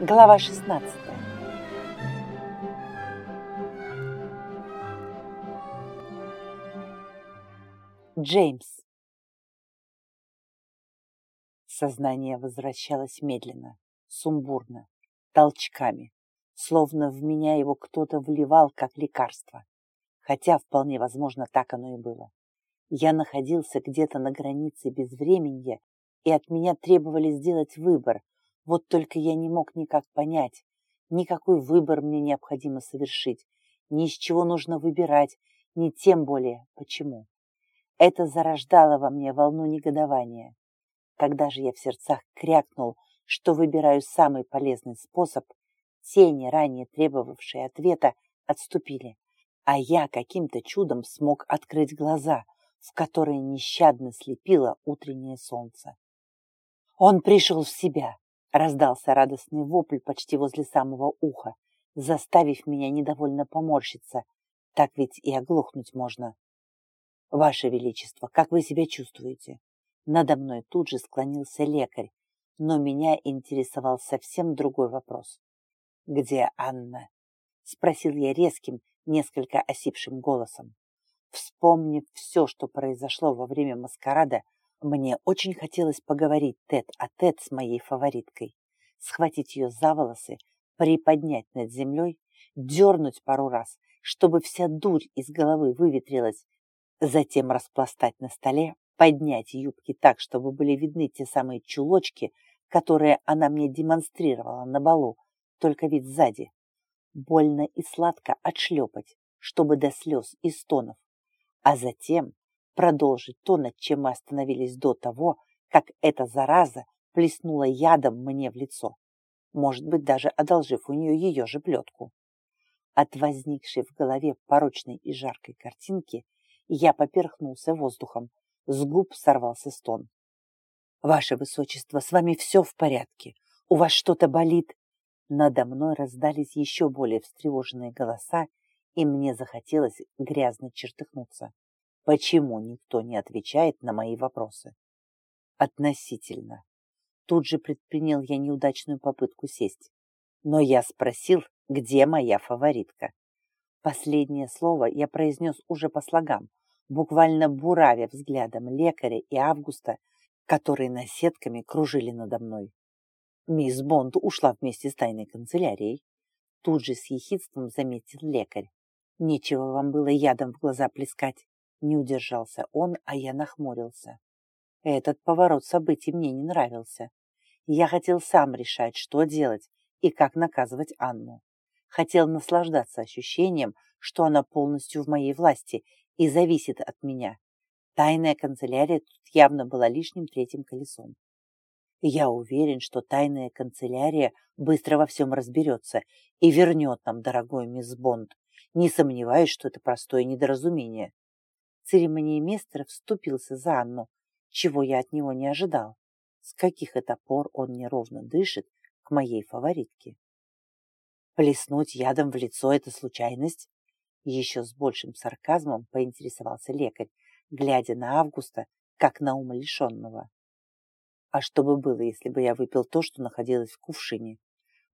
Глава 16 Джеймс Сознание возвращалось медленно, сумбурно, толчками, словно в меня его кто-то вливал как лекарство. Хотя, вполне возможно, так оно и было. Я находился где-то на границе безвременья, и от меня требовали сделать выбор, вот только я не мог никак понять, никакой выбор мне необходимо совершить, ни из чего нужно выбирать, ни тем более почему. Это зарождало во мне волну негодования. Когда же я в сердцах крякнул, что выбираю самый полезный способ, тени, ранее требовавшие ответа, отступили, а я каким-то чудом смог открыть глаза, в которые нещадно слепило утреннее солнце. Он пришел в себя, Раздался радостный вопль почти возле самого уха, заставив меня недовольно поморщиться. Так ведь и оглохнуть можно. Ваше Величество, как вы себя чувствуете? Надо мной тут же склонился лекарь, но меня интересовал совсем другой вопрос. «Где Анна?» — спросил я резким, несколько осипшим голосом. Вспомнив все, что произошло во время маскарада, мне очень хотелось поговорить тет-а-тет -тет с моей фавориткой, схватить ее за волосы, приподнять над землей, дернуть пару раз, чтобы вся дурь из головы выветрилась, затем распластать на столе, поднять юбки так, чтобы были видны те самые чулочки, которые она мне демонстрировала на балу, только вид сзади. Больно и сладко отшлепать, чтобы до слез и стонов, а затем продолжить то, над чем мы остановились до того, как эта зараза плеснула ядом мне в лицо, может быть, даже одолжив у нее ее же плетку. От возникшей в голове порочной и жаркой картинки я поперхнулся воздухом, с губ сорвался стон. «Ваше Высочество, с вами все в порядке? У вас что-то болит?» Надо мной раздались еще более встревоженные голоса, и мне захотелось грязно чертыхнуться. Почему никто не отвечает на мои вопросы? Относительно. Тут же предпринял я неудачную попытку сесть. Но я спросил, где моя фаворитка. Последнее слово я произнес уже по слогам, буквально буравя взглядом лекаря и Августа, которые наседками кружили надо мной. Мисс Бонд ушла вместе с тайной канцелярией. Тут же с ехидством заметил лекарь. Нечего вам было ядом в глаза плескать. Не удержался он, а я нахмурился. Этот поворот событий мне не нравился. Я хотел сам решать, что делать и как наказывать Анну. Хотел наслаждаться ощущением, что она полностью в моей власти и зависит от меня. Тайная канцелярия тут явно была лишним третьим колесом. Я уверен, что тайная канцелярия быстро во всем разберется и вернет нам дорогой мисс Бонд. Не сомневаюсь, что это простое недоразумение церемониймейстер вступился за Анну, чего я от него не ожидал. С каких это пор он неровно дышит к моей фаворитке? Плеснуть ядом в лицо – это случайность? Еще с большим сарказмом поинтересовался лекарь, глядя на Августа, как на умалишенного. А что бы было, если бы я выпил то, что находилось в кувшине?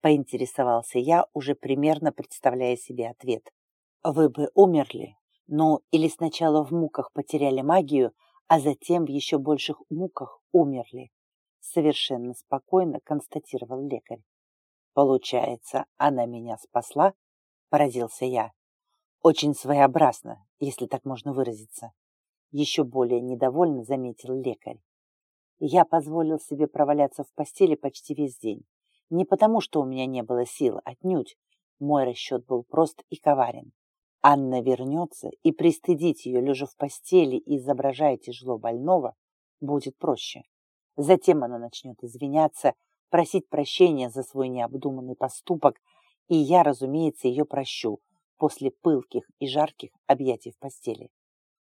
Поинтересовался я, уже примерно представляя себе ответ. Вы бы умерли, ну, или сначала в муках потеряли магию, а затем в еще больших муках умерли. Совершенно спокойно констатировал лекарь. Получается, она меня спасла? Поразился я. Очень своеобразно, если так можно выразиться. Еще более недовольно заметил лекарь. Я позволил себе проваляться в постели почти весь день. Не потому, что у меня не было сил, отнюдь. Мой расчет был прост и коварен. Анна вернется, и пристыдить ее, лежа в постели и изображая тяжело больного, будет проще. Затем она начнет извиняться, просить прощения за свой необдуманный поступок, и я, разумеется, ее прощу после пылких и жарких объятий в постели.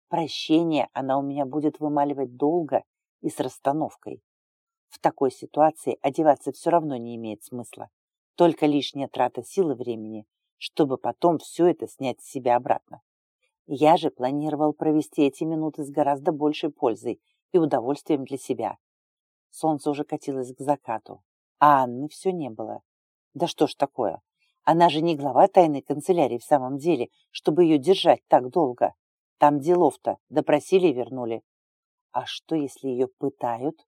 Прощение она у меня будет вымаливать долго и с расстановкой. В такой ситуации одеваться все равно не имеет смысла. Только лишняя трата силы времени чтобы потом все это снять с себя обратно. Я же планировал провести эти минуты с гораздо большей пользой и удовольствием для себя. Солнце уже катилось к закату, а Анны все не было. Да что ж такое? Она же не глава тайной канцелярии в самом деле, чтобы ее держать так долго. Там делов-то, допросили и вернули. А что, если ее пытают?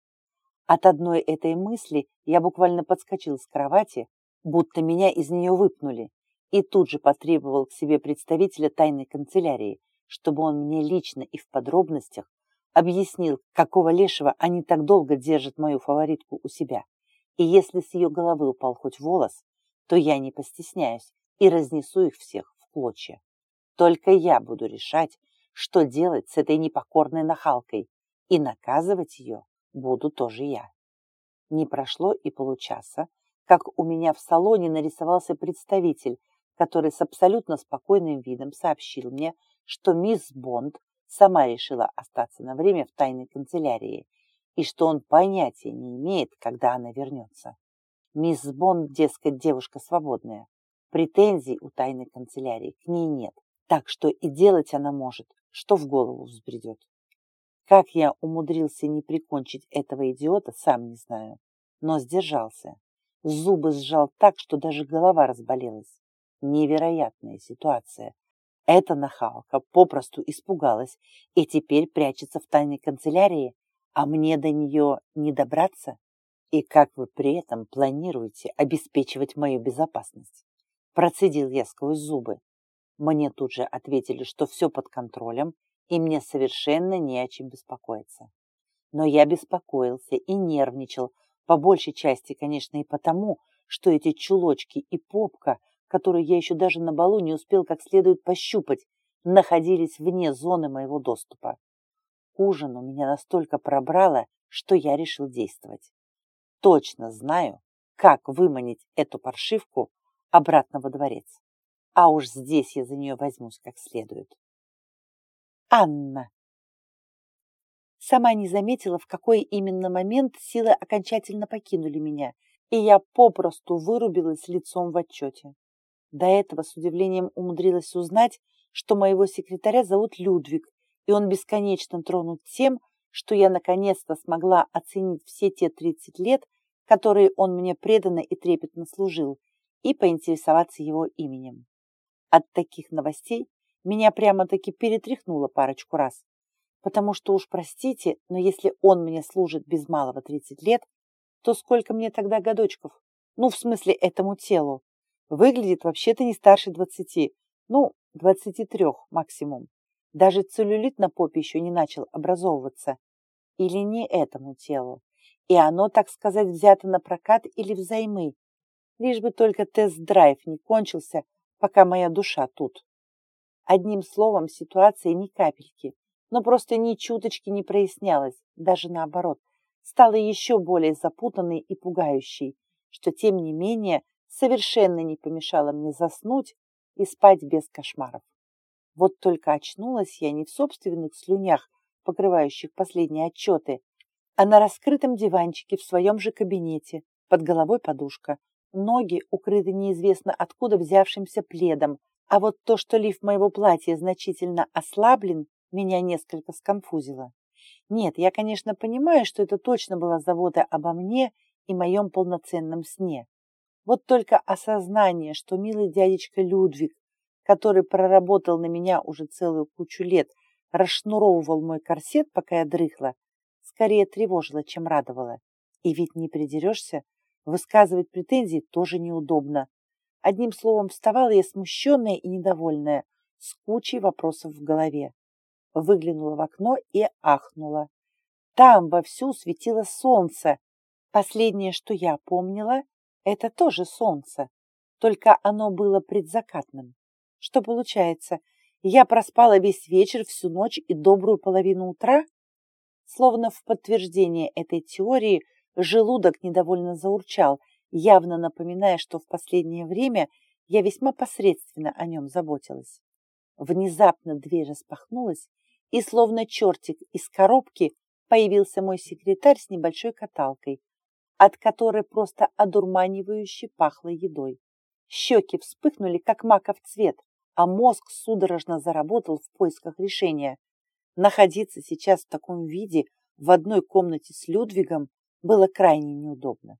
От одной этой мысли я буквально подскочил с кровати, будто меня из нее выпнули, и тут же потребовал к себе представителя тайной канцелярии, чтобы он мне лично и в подробностях объяснил, какого лешего они так долго держат мою фаворитку у себя. И если с ее головы упал хоть волос, то я не постесняюсь и разнесу их всех в клочья. Только я буду решать, что делать с этой непокорной нахалкой, и наказывать ее буду тоже я. Не прошло и получаса, как у меня в салоне нарисовался представитель, который с абсолютно спокойным видом сообщил мне, что мисс Бонд сама решила остаться на время в тайной канцелярии и что он понятия не имеет, когда она вернется. Мисс Бонд, дескать, девушка свободная. Претензий у тайной канцелярии к ней нет, так что и делать она может, что в голову взбредет. Как я умудрился не прикончить этого идиота, сам не знаю, но сдержался. Зубы сжал так, что даже голова разболелась. Невероятная ситуация. Эта нахалка попросту испугалась и теперь прячется в тайной канцелярии, а мне до нее не добраться? И как вы при этом планируете обеспечивать мою безопасность? Процедил я сквозь зубы. Мне тут же ответили, что все под контролем, и мне совершенно не о чем беспокоиться. Но я беспокоился и нервничал, по большей части, конечно, и потому, что эти чулочки и попка, которые я еще даже на балу не успел как следует пощупать, находились вне зоны моего доступа. Ужин у меня настолько пробрало, что я решил действовать. Точно знаю, как выманить эту паршивку обратно во дворец. А уж здесь я за нее возьмусь как следует. Анна. Сама не заметила, в какой именно момент силы окончательно покинули меня, и я попросту вырубилась лицом в отчете. До этого с удивлением умудрилась узнать, что моего секретаря зовут Людвиг, и он бесконечно тронут тем, что я наконец-то смогла оценить все те 30 лет, которые он мне преданно и трепетно служил, и поинтересоваться его именем. От таких новостей меня прямо-таки перетряхнуло парочку раз, потому что уж простите, но если он мне служит без малого 30 лет, то сколько мне тогда годочков? Ну, в смысле, этому телу. Выглядит вообще-то не старше 20, ну, 23 максимум. Даже целлюлит на попе еще не начал образовываться. Или не этому телу. И оно, так сказать, взято на прокат или взаймы. Лишь бы только тест-драйв не кончился, пока моя душа тут. Одним словом, ситуация ни капельки, но просто ни чуточки не прояснялась, даже наоборот, стала еще более запутанной и пугающей, что, тем не менее, совершенно не помешало мне заснуть и спать без кошмаров. Вот только очнулась я не в собственных слюнях, покрывающих последние отчеты, а на раскрытом диванчике в своем же кабинете, под головой подушка, ноги укрыты неизвестно откуда взявшимся пледом, а вот то, что лиф моего платья значительно ослаблен, меня несколько сконфузило. Нет, я, конечно, понимаю, что это точно была забота обо мне и моем полноценном сне. Вот только осознание, что милый дядечка Людвиг который проработал на меня уже целую кучу лет, расшнуровывал мой корсет, пока я дрыхла, скорее тревожило, чем радовало. И ведь не придерешься, высказывать претензии тоже неудобно. Одним словом, вставала я смущенная и недовольная, с кучей вопросов в голове. Выглянула в окно и ахнула. Там вовсю светило солнце. Последнее, что я помнила, это тоже солнце, только оно было предзакатным. Что получается, я проспала весь вечер, всю ночь и добрую половину утра? Словно в подтверждение этой теории желудок недовольно заурчал, явно напоминая, что в последнее время я весьма посредственно о нем заботилась. Внезапно дверь распахнулась, и словно чертик из коробки появился мой секретарь с небольшой каталкой, от которой просто одурманивающе пахло едой. Щеки вспыхнули, как маков цвет, а мозг судорожно заработал в поисках решения. Находиться сейчас в таком виде в одной комнате с Людвигом было крайне неудобно.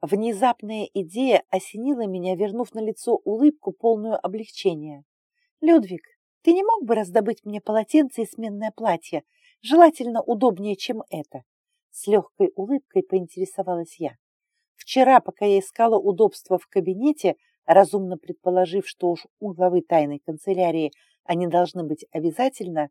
Внезапная идея осенила меня, вернув на лицо улыбку, полную облегчения. «Людвиг, ты не мог бы раздобыть мне полотенце и сменное платье, желательно удобнее, чем это?» С легкой улыбкой поинтересовалась я. Вчера, пока я искала удобства в кабинете, разумно предположив, что уж у главы тайной канцелярии они должны быть обязательно,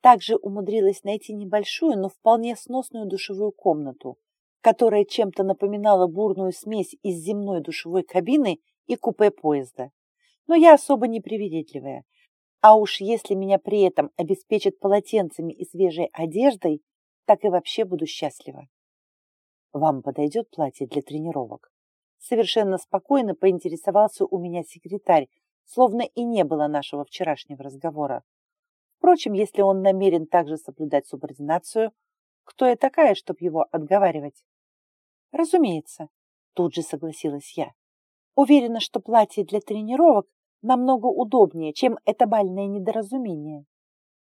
также умудрилась найти небольшую, но вполне сносную душевую комнату, которая чем-то напоминала бурную смесь из земной душевой кабины и купе поезда. Но я особо не. А уж если меня при этом обеспечат полотенцами и свежей одеждой, так и вообще буду счастлива. Вам подойдет платье для тренировок? Совершенно спокойно поинтересовался у меня секретарь, словно и не было нашего вчерашнего разговора. Впрочем, если он намерен также соблюдать субординацию, кто я такая, чтобы его отговаривать? Разумеется, тут же согласилась я. Уверена, что платье для тренировок намного удобнее, чем это бальное недоразумение.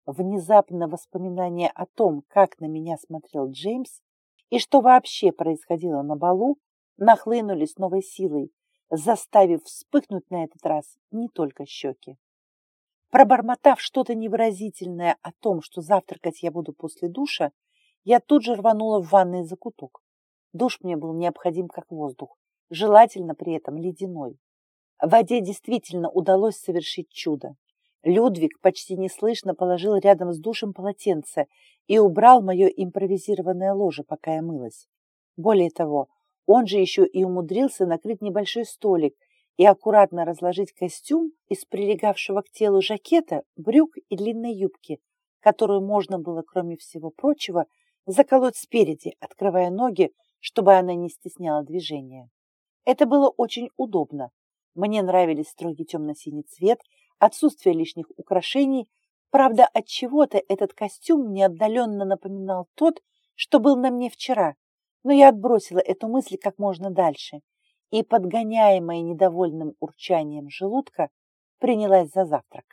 Внезапно воспоминание о том, как на меня смотрел Джеймс и что вообще происходило на балу, нахлынули новой силой, заставив вспыхнуть на этот раз не только щеки. Пробормотав что-то невыразительное о том, что завтракать я буду после душа, я тут же рванула в ванный закуток. Душ мне был необходим как воздух, желательно при этом ледяной. В воде действительно удалось совершить чудо. Людвиг почти неслышно положил рядом с душем полотенце и убрал мое импровизированное ложе, пока я мылась. Более того, он же еще и умудрился накрыть небольшой столик и аккуратно разложить костюм из прилегавшего к телу жакета, брюк и длинной юбки, которую можно было, кроме всего прочего, заколоть спереди, открывая ноги, чтобы она не стесняла движения. Это было очень удобно. Мне нравились строгий темно-синий цвет, отсутствие лишних украшений. Правда, от чего-то этот костюм мне отдаленно напоминал тот, что был на мне вчера, но я отбросила эту мысль как можно дальше и, подгоняемая недовольным урчанием желудка, принялась за завтрак.